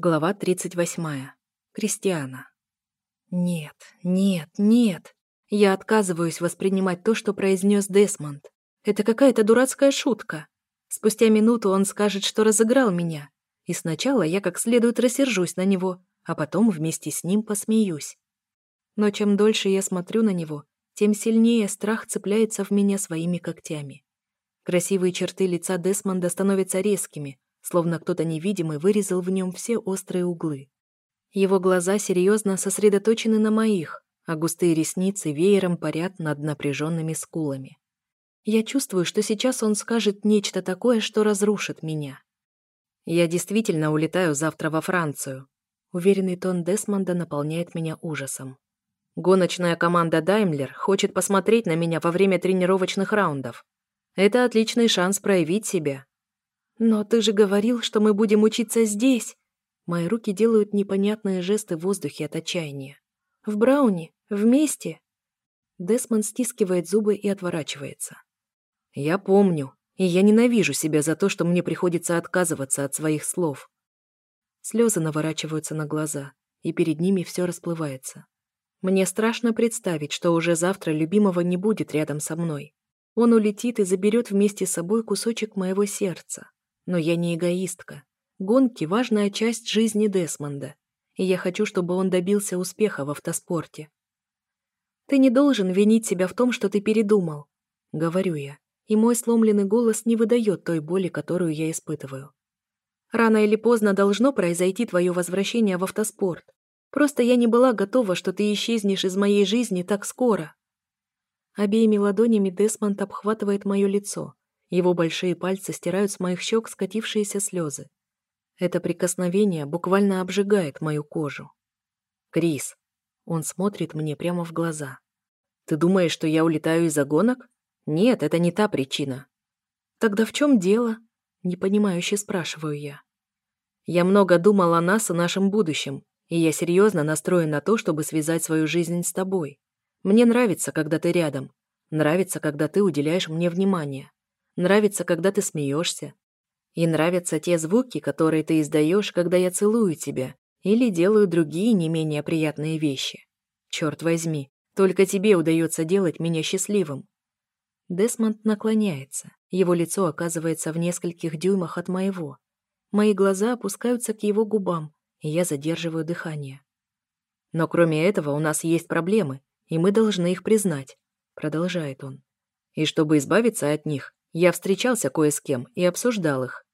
Глава 38. Кристиана. Нет, нет, нет. Я отказываюсь воспринимать то, что произнес Десмонд. Это какая-то дурацкая шутка. Спустя минуту он скажет, что разыграл меня. И сначала я как следует рассержусь на него, а потом вместе с ним посмеюсь. Но чем дольше я смотрю на него, тем сильнее страх цепляется в меня своими когтями. Красивые черты лица Десмонда становятся резкими, словно кто-то невидимый вырезал в нем все острые углы. Его глаза серьезно сосредоточены на моих, а густые ресницы веером парят над напряженными скулами. Я чувствую, что сейчас он скажет нечто такое, что разрушит меня. Я действительно улетаю завтра во Францию. Уверенный тон Десмонда наполняет меня ужасом. Гоночная команда Даймлер хочет посмотреть на меня во время тренировочных раундов. Это отличный шанс проявить себя, «Но ты же говорил, что мы будем учиться здесь!» Мои руки делают непонятные жесты в воздухе от отчаяния. «В Брауне? Вместе?» Десмонд стискивает зубы и отворачивается. «Я помню, и я ненавижу себя за то, что мне приходится отказываться от своих слов». Слезы наворачиваются на глаза, и перед ними все расплывается. Мне страшно представить, что уже завтра любимого не будет рядом со мной. Он улетит и заберет вместе с собой кусочек моего сердца. Но я не эгоистка. Гонки – важная часть жизни Десмонда, и я хочу, чтобы он добился успеха в автоспорте. «Ты не должен винить себя в том, что ты передумал», — говорю я, и мой сломленный голос не выдает той боли, которую я испытываю. «Рано или поздно должно произойти твое возвращение в автоспорт. Просто я не была готова, что ты исчезнешь из моей жизни так скоро». Обеими ладонями Десмонд обхватывает мое лицо, его большие пальцы стирают с моих щек скатившиеся слезы. Это прикосновение буквально обжигает мою кожу. «Крис!» Он смотрит мне прямо в глаза. «Ты думаешь, что я улетаю из-за гонок? Нет, это не та причина». «Тогда в чем дело?» Непонимающе спрашиваю я. «Я много думал о нас и нашем будущем, и я серьезно настроен на то, чтобы связать свою жизнь с тобой. Мне нравится, когда ты рядом. Нравится, когда ты уделяешь мне внимание. Нравится, когда ты смеешься. И нравятся те звуки, которые ты издаешь, когда я целую тебя или делаю другие не менее приятные вещи. Черт возьми, только тебе удается делать меня счастливым. Десмонд наклоняется. Его лицо оказывается в нескольких дюймах от моего. Мои глаза опускаются к его губам, и я задерживаю дыхание. Но кроме этого у нас есть проблемы, и мы должны их признать, продолжает он. И чтобы избавиться от них, я встречался кое с кем и обсуждал их.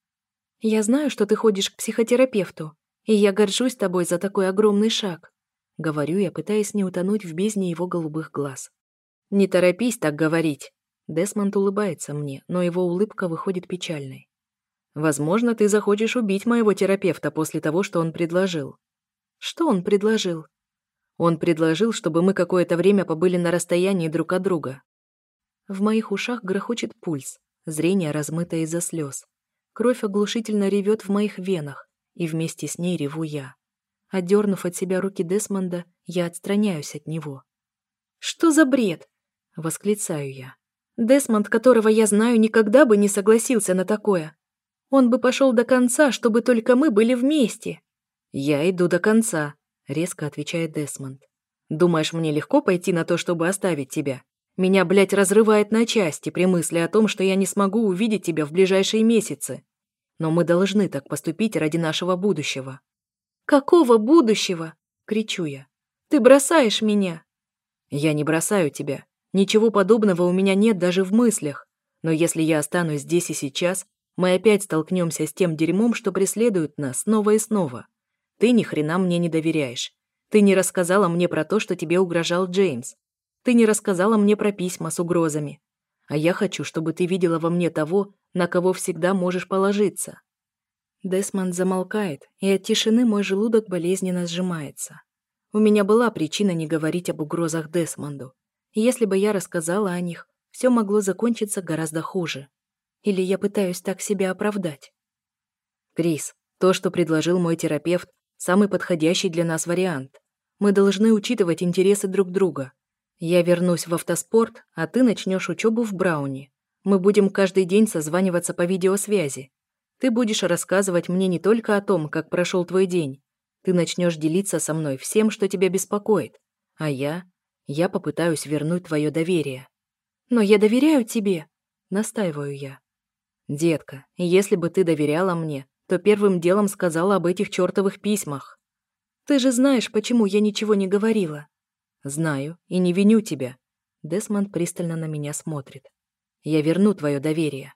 «Я знаю, что ты ходишь к психотерапевту, и я горжусь тобой за такой огромный шаг», — говорю я, пытаясь не утонуть в бездне его голубых глаз. «Не торопись так говорить». Десмонд улыбается мне, но его улыбка выходит печальной. «Возможно, ты захочешь убить моего терапевта после того, что он предложил». «Что он предложил?» «Он предложил, чтобы мы какое-то время побыли на расстоянии друг от друга». В моих ушах грохочет пульс, Зрение размыто из-за слез. Кровь оглушительно ревет в моих венах, и вместе с ней реву я. Отдернув от себя руки Десмонда, я отстраняюсь от него. «Что за бред?» — восклицаю я. «Десмонд, которого я знаю, никогда бы не согласился на такое. Он бы пошел до конца, чтобы только мы были вместе». «Я иду до конца», — резко отвечает Десмонд. «Думаешь, мне легко пойти на то, чтобы оставить тебя? Меня, блядь, разрывает на части при мысли о том, что я не смогу увидеть тебя в ближайшие месяцы. Но мы должны так поступить ради нашего будущего». «Какого будущего?» — кричу я. «Ты бросаешь меня!» «Я не бросаю тебя. Ничего подобного у меня нет даже в мыслях. Но если я останусь здесь и сейчас, мы опять столкнемся с тем дерьмом, что преследует нас снова и снова. Ты ни хрена мне не доверяешь. Ты не рассказала мне про то, что тебе угрожал Джеймс. Ты не рассказала мне про письма с угрозами. А я хочу, чтобы ты видела во мне того, на кого всегда можешь положиться». Десмонд замолкает, и от тишины мой желудок болезненно сжимается. У меня была причина не говорить об угрозах Десмонду. если бы я рассказала о них, все могло закончиться гораздо хуже. Или я пытаюсь так себя оправдать. Крис, то, что предложил мой терапевт, самый подходящий для нас вариант. Мы должны учитывать интересы друг друга. Я вернусь в автоспорт, а ты начнешь учебу в Брауне. Мы будем каждый день созваниваться по видеосвязи. Ты будешь рассказывать мне не только о том, как прошел твой день. Ты начнешь делиться со мной всем, что тебя беспокоит. А я... Я попытаюсь вернуть твое доверие. Но я доверяю тебе, настаиваю я. Детка, если бы ты доверяла мне, то первым делом сказала об этих чертовых письмах. Ты же знаешь, почему я ничего не говорила. Знаю и не виню тебя. Десмонд пристально на меня смотрит. Я верну твое доверие.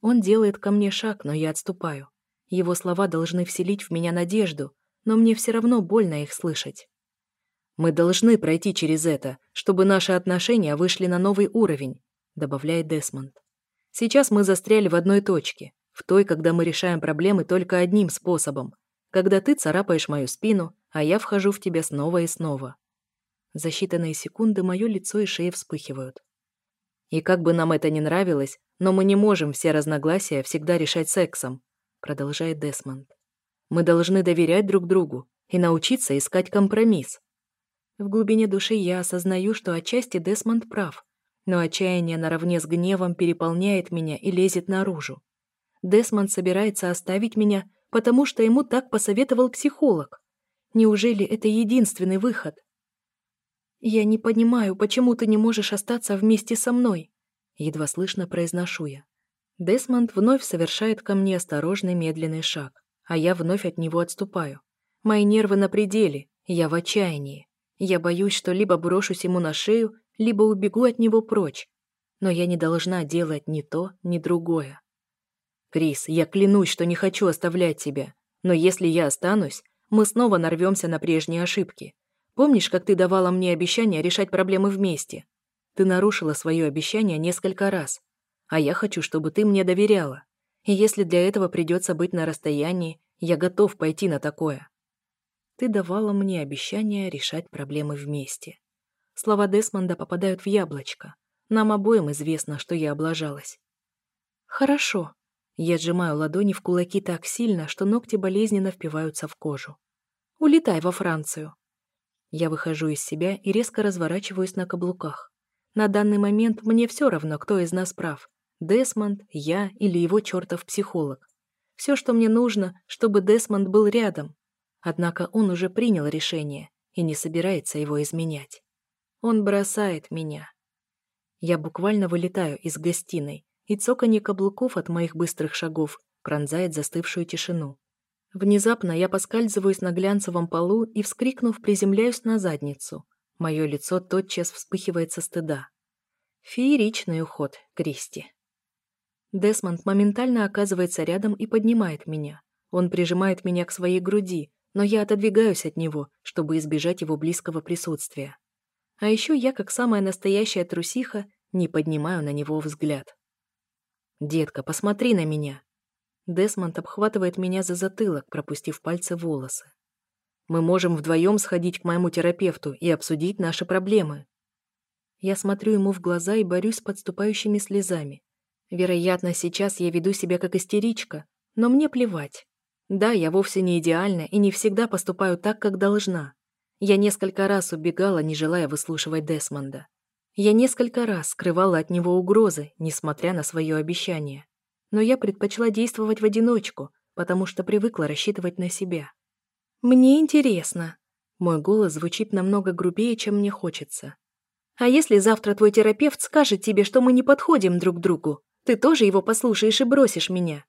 Он делает ко мне шаг, но я отступаю. Его слова должны вселить в меня надежду, но мне все равно больно их слышать. «Мы должны пройти через это, чтобы наши отношения вышли на новый уровень», добавляет Десмонд. «Сейчас мы застряли в одной точке, в той, когда мы решаем проблемы только одним способом, когда ты царапаешь мою спину, а я вхожу в тебя снова и снова». За считанные секунды мое лицо и шея вспыхивают. И как бы нам это ни нравилось, но мы не можем все разногласия всегда решать сексом, продолжает Десмонд. Мы должны доверять друг другу и научиться искать компромисс. В глубине души я осознаю, что отчасти Десмонд прав, но отчаяние наравне с гневом переполняет меня и лезет наружу. Десмонд собирается оставить меня, потому что ему так посоветовал психолог. Неужели это единственный выход? «Я не понимаю, почему ты не можешь остаться вместе со мной?» Едва слышно произношу я. Десмонд вновь совершает ко мне осторожный медленный шаг, а я вновь от него отступаю. Мои нервы на пределе, я в отчаянии. Я боюсь, что либо брошусь ему на шею, либо убегу от него прочь. Но я не должна делать ни то, ни другое. Крис, я клянусь, что не хочу оставлять тебя. Но если я останусь, мы снова нарвемся на прежние ошибки. Помнишь, как ты давала мне обещание решать проблемы вместе? Ты нарушила свое обещание несколько раз. А я хочу, чтобы ты мне доверяла. И если для этого придется быть на расстоянии, я готов пойти на такое. Ты давала мне обещание решать проблемы вместе. Слова Десмонда попадают в яблочко. Нам обоим известно, что я облажалась. Хорошо. Я сжимаю ладони в кулаки так сильно, что ногти болезненно впиваются в кожу. Улетай во Францию. Я выхожу из себя и резко разворачиваюсь на каблуках. На данный момент мне все равно, кто из нас прав. Десмонд, я или его чертов психолог. Все, что мне нужно, чтобы Десмонд был рядом. Однако он уже принял решение и не собирается его изменять. Он бросает меня. Я буквально вылетаю из гостиной, и цоканье каблуков от моих быстрых шагов пронзает застывшую тишину. Внезапно я поскальзываюсь на глянцевом полу и, вскрикнув, приземляюсь на задницу. Мое лицо тотчас вспыхивает со стыда. Фееричный уход, Кристи. Десмонд моментально оказывается рядом и поднимает меня. Он прижимает меня к своей груди, но я отодвигаюсь от него, чтобы избежать его близкого присутствия. А еще я, как самая настоящая трусиха, не поднимаю на него взгляд. «Детка, посмотри на меня!» Десмонд обхватывает меня за затылок, пропустив пальцы в волосы. Мы можем вдвоем сходить к моему терапевту и обсудить наши проблемы. Я смотрю ему в глаза и борюсь с подступающими слезами. Вероятно, сейчас я веду себя как истеричка, но мне плевать. Да, я вовсе не идеальна и не всегда поступаю так, как должна. Я несколько раз убегала, не желая выслушивать Десмонда. Я несколько раз скрывала от него угрозы, несмотря на свое обещание но я предпочла действовать в одиночку, потому что привыкла рассчитывать на себя. «Мне интересно». Мой голос звучит намного грубее, чем мне хочется. «А если завтра твой терапевт скажет тебе, что мы не подходим друг к другу, ты тоже его послушаешь и бросишь меня?»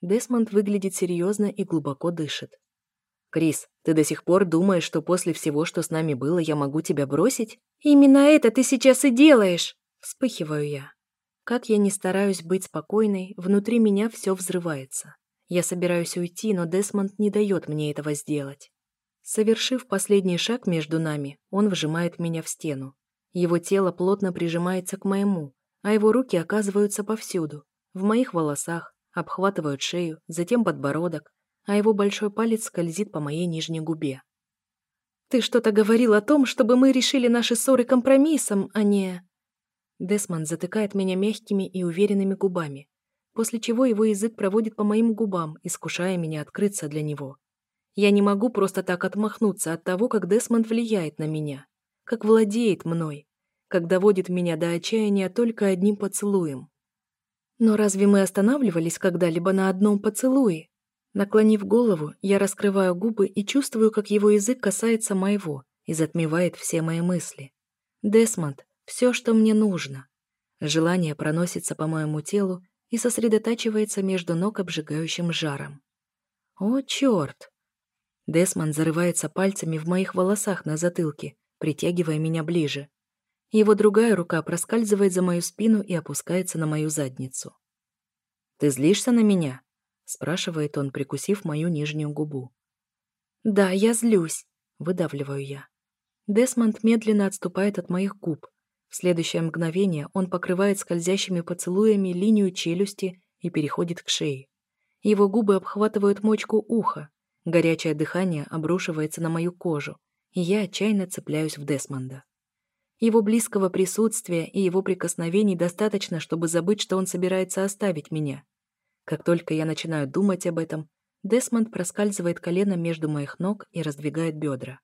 Десмонд выглядит серьезно и глубоко дышит. «Крис, ты до сих пор думаешь, что после всего, что с нами было, я могу тебя бросить?» «Именно это ты сейчас и делаешь!» Вспыхиваю я. Как я не стараюсь быть спокойной, внутри меня все взрывается. Я собираюсь уйти, но Десмонд не дает мне этого сделать. Совершив последний шаг между нами, он вжимает меня в стену. Его тело плотно прижимается к моему, а его руки оказываются повсюду. В моих волосах, обхватывают шею, затем подбородок, а его большой палец скользит по моей нижней губе. «Ты что-то говорил о том, чтобы мы решили наши ссоры компромиссом, а не...» Десмонд затыкает меня мягкими и уверенными губами, после чего его язык проводит по моим губам, искушая меня открыться для него. Я не могу просто так отмахнуться от того, как Десмонд влияет на меня, как владеет мной, как доводит меня до отчаяния только одним поцелуем. Но разве мы останавливались когда-либо на одном поцелуе? Наклонив голову, я раскрываю губы и чувствую, как его язык касается моего и затмевает все мои мысли. Десмонд — все, что мне нужно. Желание проносится по моему телу и сосредотачивается между ног обжигающим жаром. О, черт! Десмонд зарывается пальцами в моих волосах на затылке, притягивая меня ближе. Его другая рука проскальзывает за мою спину и опускается на мою задницу. «Ты злишься на меня?» — спрашивает он, прикусив мою нижнюю губу. «Да, я злюсь», — выдавливаю я. Десмонд медленно отступает от моих губ. В следующее мгновение он покрывает скользящими поцелуями линию челюсти и переходит к шее. Его губы обхватывают мочку уха. Горячее дыхание обрушивается на мою кожу, и я отчаянно цепляюсь в Десмонда. Его близкого присутствия и его прикосновений достаточно, чтобы забыть, что он собирается оставить меня. Как только я начинаю думать об этом, Десмонд проскальзывает коленом между моих ног и раздвигает бедра.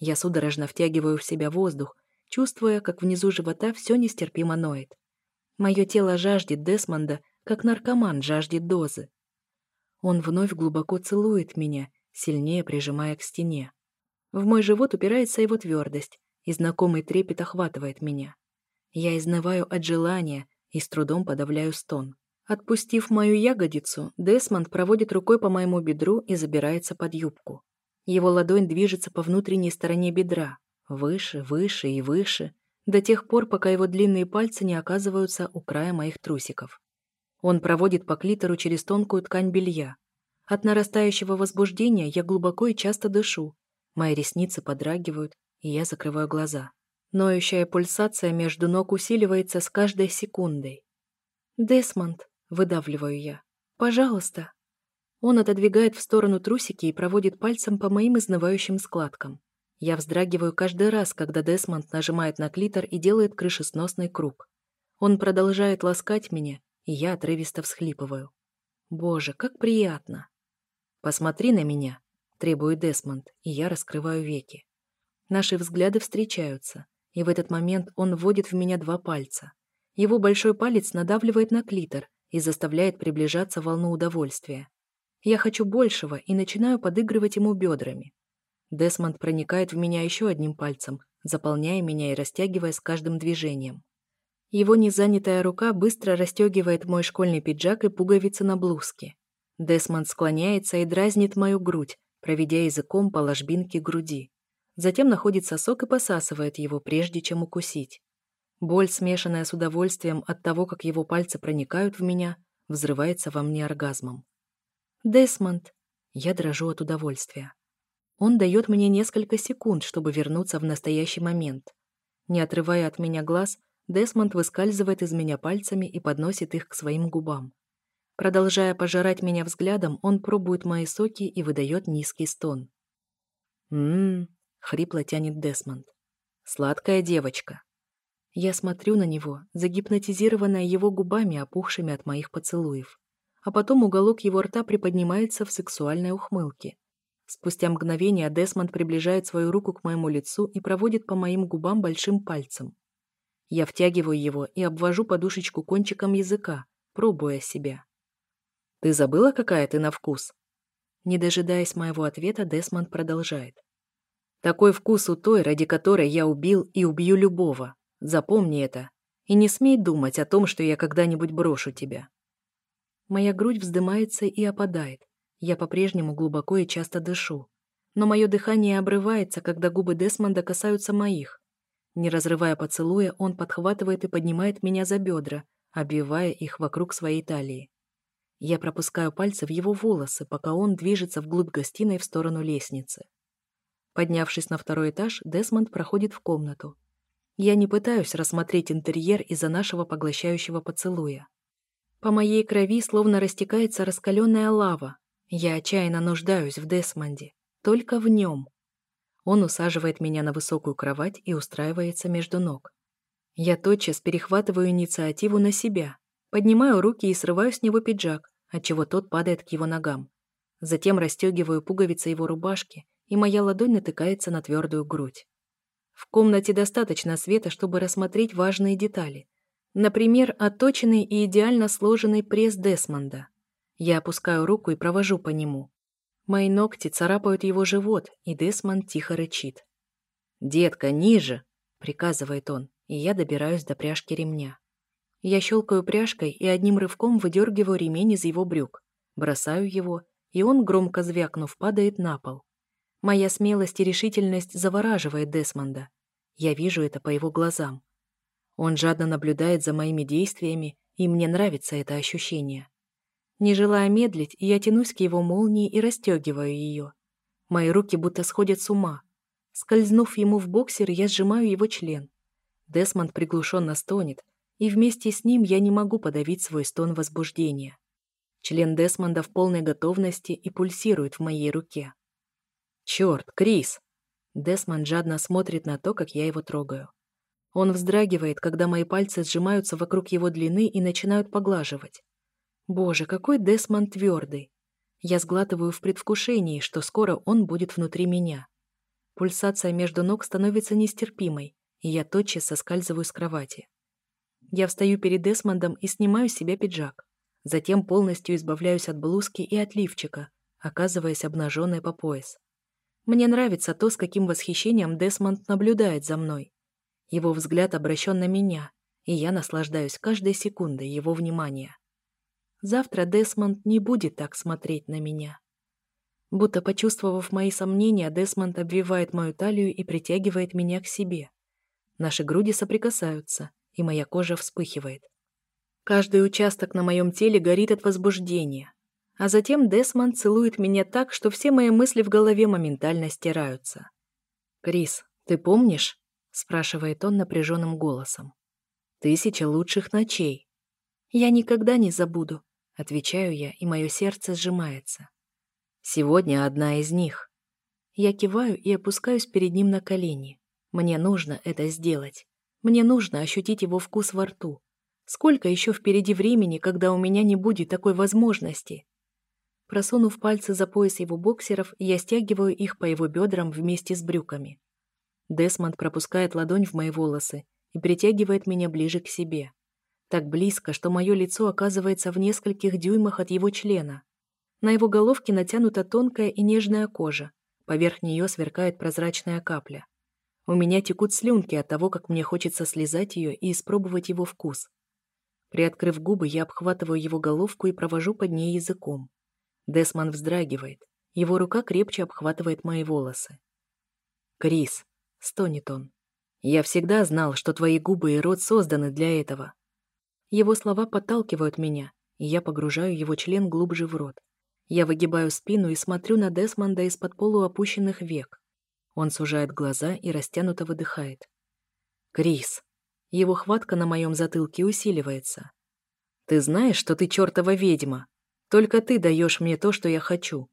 Я судорожно втягиваю в себя воздух, чувствуя, как внизу живота все нестерпимо ноет. Мое тело жаждет Десмонда, как наркоман жаждет дозы. Он вновь глубоко целует меня, сильнее прижимая к стене. В мой живот упирается его твердость, и знакомый трепет охватывает меня. Я изнываю от желания и с трудом подавляю стон. Отпустив мою ягодицу, Десмонд проводит рукой по моему бедру и забирается под юбку. Его ладонь движется по внутренней стороне бедра, выше, выше и выше, до тех пор, пока его длинные пальцы не оказываются у края моих трусиков. Он проводит по клитору через тонкую ткань белья. От нарастающего возбуждения я глубоко и часто дышу. Мои ресницы подрагивают, и я закрываю глаза. Ноющая пульсация между ног усиливается с каждой секундой. «Десмонд», — выдавливаю я, — «пожалуйста». Он отодвигает в сторону трусики и проводит пальцем по моим изнывающим складкам. Я вздрагиваю каждый раз, когда Десмонд нажимает на клитор и делает крышесносный круг. Он продолжает ласкать меня, и я отрывисто всхлипываю. Боже, как приятно. «Посмотри на меня», — требует Десмонд, и я раскрываю веки. Наши взгляды встречаются, и в этот момент он вводит в меня два пальца. Его большой палец надавливает на клитор и заставляет приближаться волну удовольствия. Я хочу большего и начинаю подыгрывать ему бедрами. Десмонд проникает в меня еще одним пальцем, заполняя меня и растягивая с каждым движением. Его незанятая рука быстро расстегивает мой школьный пиджак и пуговицы на блузке. Десмонд склоняется и дразнит мою грудь, проведя языком по ложбинке груди. Затем находит сосок и посасывает его, прежде чем укусить. Боль, смешанная с удовольствием от того, как его пальцы проникают в меня, взрывается во мне оргазмом. «Десмонд!» Я дрожу от удовольствия. Он дает мне несколько секунд, чтобы вернуться в настоящий момент. Не отрывая от меня глаз, Десмонд выскальзывает из меня пальцами и подносит их к своим губам. Продолжая пожирать меня взглядом, он пробует мои соки и выдает низкий стон. «Ммм, Хрипло тянет Десмонд. Сладкая девочка. Я смотрю на него, загипнотизированная его губами, опухшими от моих поцелуев. А потом уголок его рта приподнимается в сексуальной ухмылке. Спустя мгновение Десмонд приближает свою руку к моему лицу и проводит по моим губам большим пальцем. Я втягиваю его и обвожу подушечку кончиком языка, пробуя себя. «Ты забыла, какая ты на вкус?» Не дожидаясь моего ответа, Десмонд продолжает. Такой вкус у той, ради которой я убил и убью любого. Запомни это. И не смей думать о том, что я когда-нибудь брошу тебя. Моя грудь вздымается и опадает. Я по-прежнему глубоко и часто дышу. Но мое дыхание обрывается, когда губы Десмонда касаются моих. Не разрывая поцелуя, он подхватывает и поднимает меня за бедра, обвивая их вокруг своей талии. Я пропускаю пальцы в его волосы, пока он движется вглубь гостиной в сторону лестницы. Поднявшись на второй этаж, Десмонд проходит в комнату. Я не пытаюсь рассмотреть интерьер из-за нашего поглощающего поцелуя. По моей крови словно растекается раскаленная лава. Я отчаянно нуждаюсь в Десмонде. Только в нем. Он усаживает меня на высокую кровать и устраивается между ног. Я тотчас перехватываю инициативу на себя, поднимаю руки и срываю с него пиджак, отчего тот падает к его ногам. Затем расстегиваю пуговицы его рубашки и моя ладонь натыкается на твердую грудь. В комнате достаточно света, чтобы рассмотреть важные детали. Например, отточенный и идеально сложенный пресс Десмонда. Я опускаю руку и провожу по нему. Мои ногти царапают его живот, и Десмонд тихо рычит. «Детка, ниже!» — приказывает он, и я добираюсь до пряжки ремня. Я щелкаю пряжкой и одним рывком выдергиваю ремень из его брюк, бросаю его, и он, громко звякнув, падает на пол. Моя смелость и решительность завораживает Десмонда. Я вижу это по его глазам. Он жадно наблюдает за моими действиями, и мне нравится это ощущение. Не желая медлить, я тянусь к его молнии и расстегиваю ее. Мои руки будто сходят с ума. Скользнув ему в боксер, я сжимаю его член. Десмонд приглушенно стонет, и вместе с ним я не могу подавить свой стон возбуждения. Член Десмонда в полной готовности и пульсирует в моей руке. «Черт, Крис!» Десмонд жадно смотрит на то, как я его трогаю. Он вздрагивает, когда мои пальцы сжимаются вокруг его длины и начинают поглаживать. Боже, какой Десмонд твердый. Я сглатываю в предвкушении, что скоро он будет внутри меня. Пульсация между ног становится нестерпимой, и я тотчас соскальзываю с кровати. Я встаю перед Десмондом и снимаю с себя пиджак. Затем полностью избавляюсь от блузки и от лифчика, оказываясь обнаженной по пояс. Мне нравится то, с каким восхищением Десмонд наблюдает за мной. Его взгляд обращен на меня, и я наслаждаюсь каждой секундой его внимания. Завтра Десмонд не будет так смотреть на меня. Будто почувствовав мои сомнения, Десмонд обвивает мою талию и притягивает меня к себе. Наши груди соприкасаются, и моя кожа вспыхивает. Каждый участок на моем теле горит от возбуждения. А затем Десмонд целует меня так, что все мои мысли в голове моментально стираются. «Крис, ты помнишь?» – спрашивает он напряженным голосом. «Тысяча лучших ночей». «Я никогда не забуду», – отвечаю я, и мое сердце сжимается. «Сегодня одна из них». Я киваю и опускаюсь перед ним на колени. Мне нужно это сделать. Мне нужно ощутить его вкус во рту. Сколько еще впереди времени, когда у меня не будет такой возможности? Просунув пальцы за пояс его боксеров, я стягиваю их по его бедрам вместе с брюками. Десмонд пропускает ладонь в мои волосы и притягивает меня ближе к себе. Так близко, что мое лицо оказывается в нескольких дюймах от его члена. На его головке натянута тонкая и нежная кожа. Поверх нее сверкает прозрачная капля. У меня текут слюнки от того, как мне хочется слезать ее и испробовать его вкус. Приоткрыв губы, я обхватываю его головку и провожу под ней языком. Десман вздрагивает. Его рука крепче обхватывает мои волосы. «Крис», — стонет он, — «я всегда знал, что твои губы и рот созданы для этого». Его слова подталкивают меня, и я погружаю его член глубже в рот. Я выгибаю спину и смотрю на Десмонда из-под полуопущенных век. Он сужает глаза и растянуто выдыхает. «Крис!» Его хватка на моем затылке усиливается. «Ты знаешь, что ты чертова ведьма? Только ты даешь мне то, что я хочу».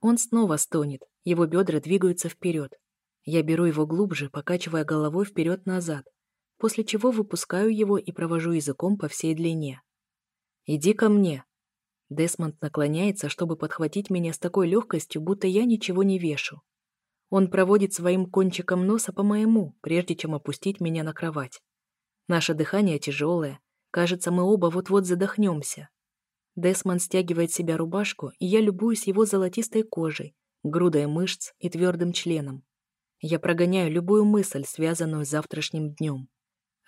Он снова стонет, его бедра двигаются вперед. Я беру его глубже, покачивая головой вперед-назад, после чего выпускаю его и провожу языком по всей длине. «Иди ко мне». Десмонд наклоняется, чтобы подхватить меня с такой легкостью, будто я ничего не вешу. Он проводит своим кончиком носа по моему, прежде чем опустить меня на кровать. Наше дыхание тяжелое. Кажется, мы оба вот-вот задохнемся. Десмон стягивает себя рубашку, и я любуюсь его золотистой кожей, грудой мышц и твердым членом. Я прогоняю любую мысль, связанную с завтрашним днем.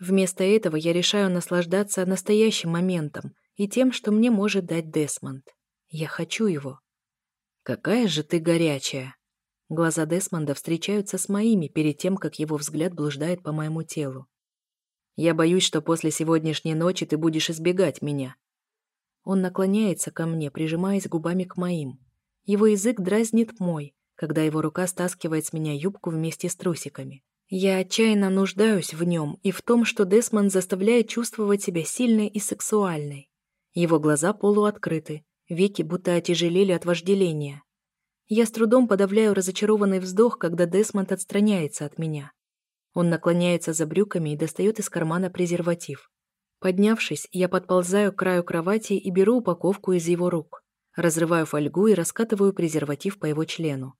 Вместо этого я решаю наслаждаться настоящим моментом и тем, что мне может дать Десмонд. Я хочу его. «Какая же ты горячая!» Глаза Десмонда встречаются с моими перед тем, как его взгляд блуждает по моему телу. «Я боюсь, что после сегодняшней ночи ты будешь избегать меня». Он наклоняется ко мне, прижимаясь губами к моим. Его язык дразнит мой, когда его рука стаскивает с меня юбку вместе с трусиками. Я отчаянно нуждаюсь в нем и в том, что Десмонд заставляет чувствовать себя сильной и сексуальной. Его глаза полуоткрыты, веки будто отяжелели от вожделения. Я с трудом подавляю разочарованный вздох, когда Десмонд отстраняется от меня. Он наклоняется за брюками и достает из кармана презерватив. Поднявшись, я подползаю к краю кровати и беру упаковку из его рук. Разрываю фольгу и раскатываю презерватив по его члену.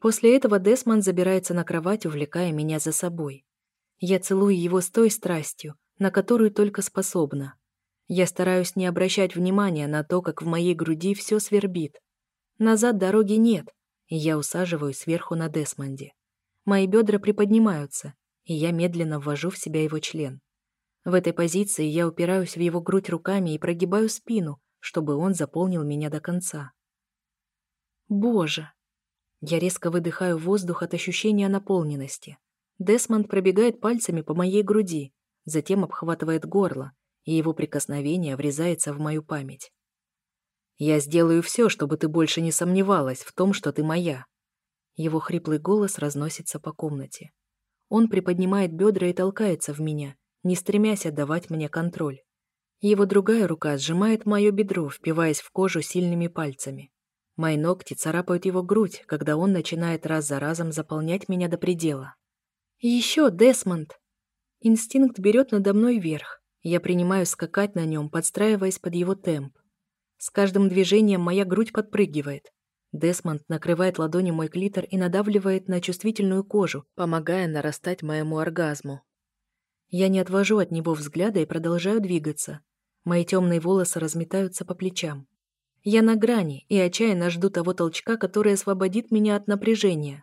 После этого Десмонд забирается на кровать, увлекая меня за собой. Я целую его с той страстью, на которую только способна. Я стараюсь не обращать внимания на то, как в моей груди все свербит. Назад дороги нет, и я усаживаюсь сверху на Десмонде. Мои бедра приподнимаются, и я медленно ввожу в себя его член. В этой позиции я упираюсь в его грудь руками и прогибаю спину, чтобы он заполнил меня до конца. Боже! Я резко выдыхаю воздух от ощущения наполненности. Десмонд пробегает пальцами по моей груди, затем обхватывает горло, и его прикосновение врезается в мою память. «Я сделаю все, чтобы ты больше не сомневалась в том, что ты моя». Его хриплый голос разносится по комнате. Он приподнимает бедра и толкается в меня, не стремясь отдавать мне контроль. Его другая рука сжимает мое бедро, впиваясь в кожу сильными пальцами. Мои ногти царапают его грудь, когда он начинает раз за разом заполнять меня до предела. «Еще, Десмонд!» Инстинкт берет надо мной верх. Я принимаю скакать на нем, подстраиваясь под его темп. С каждым движением моя грудь подпрыгивает. Десмонд накрывает ладони мой клитор и надавливает на чувствительную кожу, помогая нарастать моему оргазму. Я не отвожу от него взгляда и продолжаю двигаться. Мои темные волосы разметаются по плечам. Я на грани и отчаянно жду того толчка, который освободит меня от напряжения.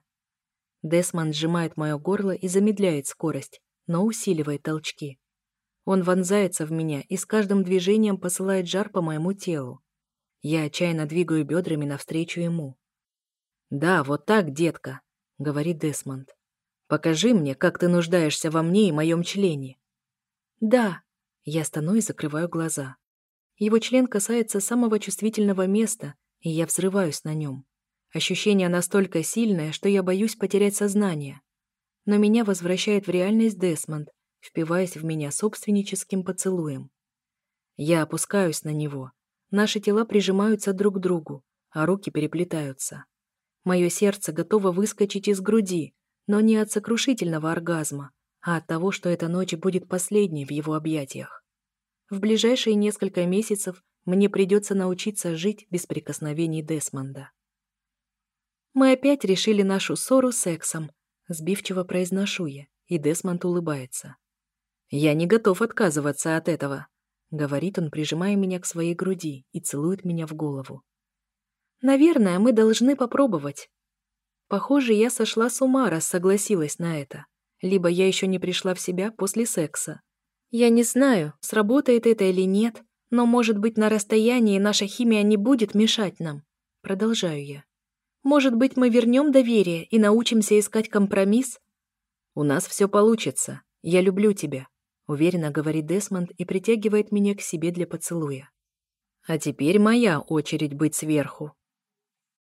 Десмонд сжимает мое горло и замедляет скорость, но усиливает толчки. Он вонзается в меня и с каждым движением посылает жар по моему телу. Я отчаянно двигаю бедрами навстречу ему. «Да, вот так, детка», — говорит Десмонд. Покажи мне, как ты нуждаешься во мне и моем члене». «Да». Я стану и закрываю глаза. Его член касается самого чувствительного места, и я взрываюсь на нем. Ощущение настолько сильное, что я боюсь потерять сознание. Но меня возвращает в реальность Десмонд, впиваясь в меня собственническим поцелуем. Я опускаюсь на него. Наши тела прижимаются друг к другу, а руки переплетаются. Мое сердце готово выскочить из груди, но не от сокрушительного оргазма, а от того, что эта ночь будет последней в его объятиях. В ближайшие несколько месяцев мне придется научиться жить без прикосновений Десмонда. Мы опять решили нашу ссору сексом, сбивчиво произношу я, и Десмонд улыбается. «Я не готов отказываться от этого», — говорит он, прижимая меня к своей груди и целует меня в голову. «Наверное, мы должны попробовать», Похоже, я сошла с ума, раз согласилась на это. Либо я еще не пришла в себя после секса. Я не знаю, сработает это или нет, но, может быть, на расстоянии наша химия не будет мешать нам. Продолжаю я. Может быть, мы вернем доверие и научимся искать компромисс? У нас все получится. Я люблю тебя, уверенно говорит Десмонд и притягивает меня к себе для поцелуя. А теперь моя очередь быть сверху.